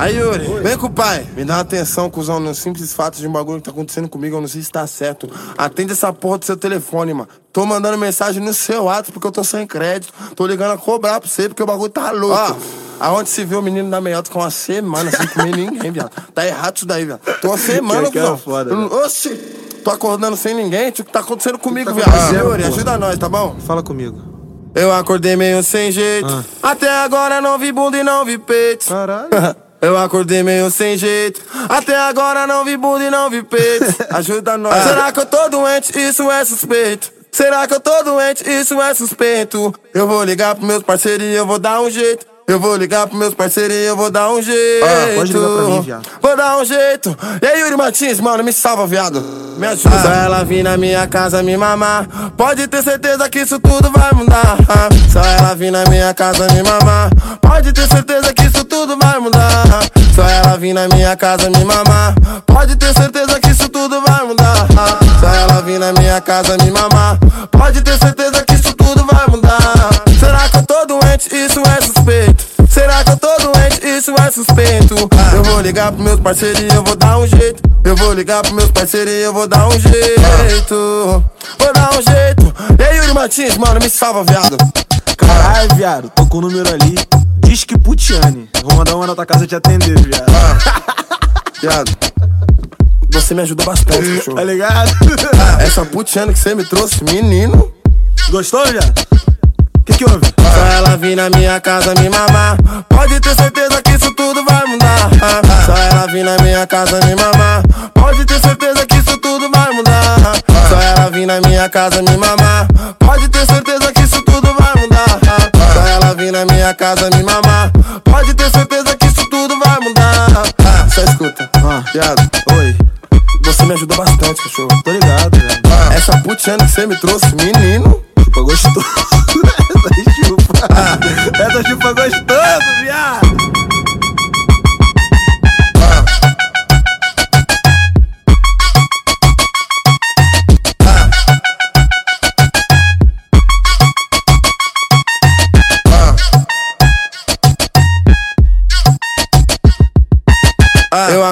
Aí, Yuri, vem com o pai. Me dá atenção, cuzão, no simples fato de um bagulho que tá acontecendo comigo, eu não sei se tá certo. Atende essa porra do seu telefone, mano. Tô mandando mensagem no seu ato porque eu tô sem crédito. Tô ligando a cobrar pra você porque o bagulho tá louco. Ó, aonde se vê o menino da meiota com uma semana sem comer ninguém, viado. Tá errado isso daí, viado. Tô uma semana, Que é cuzão. foda, Eu Oxi, tô acordando sem ninguém. O que tá acontecendo comigo, tá viado? acontecendo, Yuri, ajuda nós, tá bom? Fala comigo. Eu acordei meio sem jeito. Ah. Até agora não vi bunda e não vi peito. Caralho. Eu acordei meio sem jeito. Até agora não vi bunda e não vi peito. Ajuda nós. Ah. Será que eu tô doente? Isso é suspeito. Será que eu tô doente? Isso é suspeito. Eu vou ligar pros meus parceiros e eu vou dar um jeito. Eu vou ligar pros meus parceiros e eu vou dar um jeito. Ah, pode ligar pra mim, viado. Vou dar um jeito. E aí, Yuri Martins, mano, me salva, viado. Me ajuda. Só ela vir na minha casa me mamar. Pode ter certeza que isso tudo vai mudar. Só ela vir na minha casa me mamar. Pode ter certeza que vir na minha casa me mamar. Pode ter certeza que isso tudo vai mudar. Só ela vir na minha casa me mamar. Pode ter certeza que isso tudo vai mudar. Será que eu tô doente? Isso é suspeito. Será que eu tô doente? Isso é suspeito. Eu vou ligar pros meus parceiros e eu vou dar um jeito. Eu vou ligar pros meus parceiros e eu vou dar um jeito. Vou dar um jeito. E aí, Yuri Martins, mano, me salva, viado. Caralho, viado. Tô com o número ali. Diz que Putiane. Vou mandar uma na tua casa te atender, viado. Viado. Você me ajudou bastante, cachorro. Tá ligado? Essa putiana que você me trouxe, menino. Gostou, viado? O que que houve? Só ela vir na minha casa me mamar. Pode ter certeza que isso tudo vai mudar. Só ela vir na minha casa me mamar. Pode ter certeza que isso tudo vai mudar. Só ela vir na minha casa me mamar. Pode ter certeza que casa me mamar. Pode ter certeza que isso tudo vai mudar. Só escuta, Ah. viado. Oi. Você me ajudou bastante, cachorro. Tô ligado, viado. Essa putiana que você me trouxe, menino. Chupa gostoso.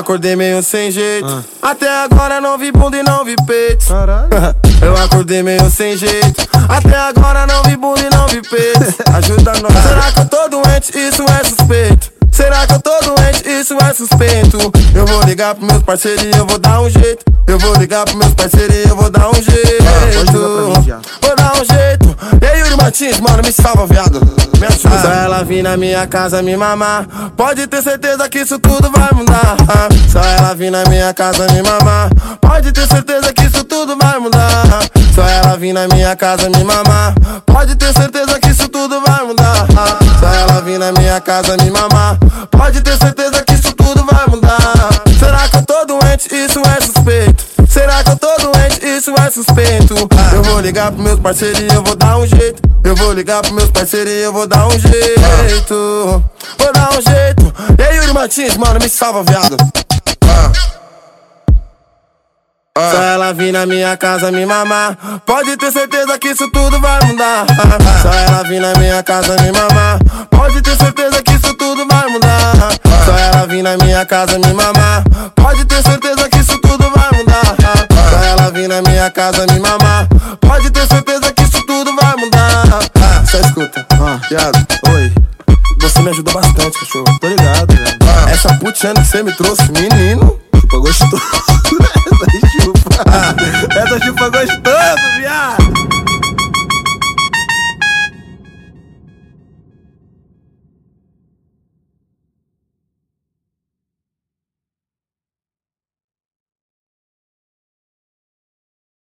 acordei meio sem jeito. Até agora não vi bunda e não vi peito. Eu acordei meio sem jeito. Até agora não vi bunda e não vi peito. Ajuda nós. Será que eu tô doente? Isso é suspeito. Será que eu tô doente? Isso é suspeito. Eu vou ligar pros meus parceiros e eu vou dar um jeito. Eu vou ligar pros meus parceiros e eu vou dar um jeito. pra mim, viado. Vou dar um jeito. E aí, Yuri Martins, mano, me salva, viado. Só ela vir na minha casa me mamar. Pode ter certeza que isso tudo vai mudar. Só ela vir na minha casa me mamar. Pode ter certeza que isso tudo vai mudar. Só ela vir na minha casa me mamar. Pode ter certeza que isso tudo vai mudar. Só ela vir na minha casa me mamar. Pode ter certeza que isso tudo vai mudar. Será que eu tô doente? Isso é suspeito. Será que eu tô doente? Isso é suspeito. Eu vou ligar pros meus parceiros e eu vou dar um jeito. Eu vou ligar pros meus parceiros e eu vou dar um jeito. Vou dar um jeito. E aí, Yuri Martins, mano, me salva, viado. Só ela vir na minha casa me mamar. Pode ter certeza que isso tudo vai mudar. Só ela vir na minha casa me mamar. Pode ter certeza que isso tudo vai mudar. Só ela vir na minha casa me mamar. Pode ter certeza que isso tudo vai mudar. Só ela vir na minha casa me mamar. Pode ter certeza viado. Oi. Você me ajudou bastante, cachorro. Tô ligado, viado. Essa putiana que você me trouxe, menino. Chupa gostoso. Essa chupa. Essa chupa gostoso, viado.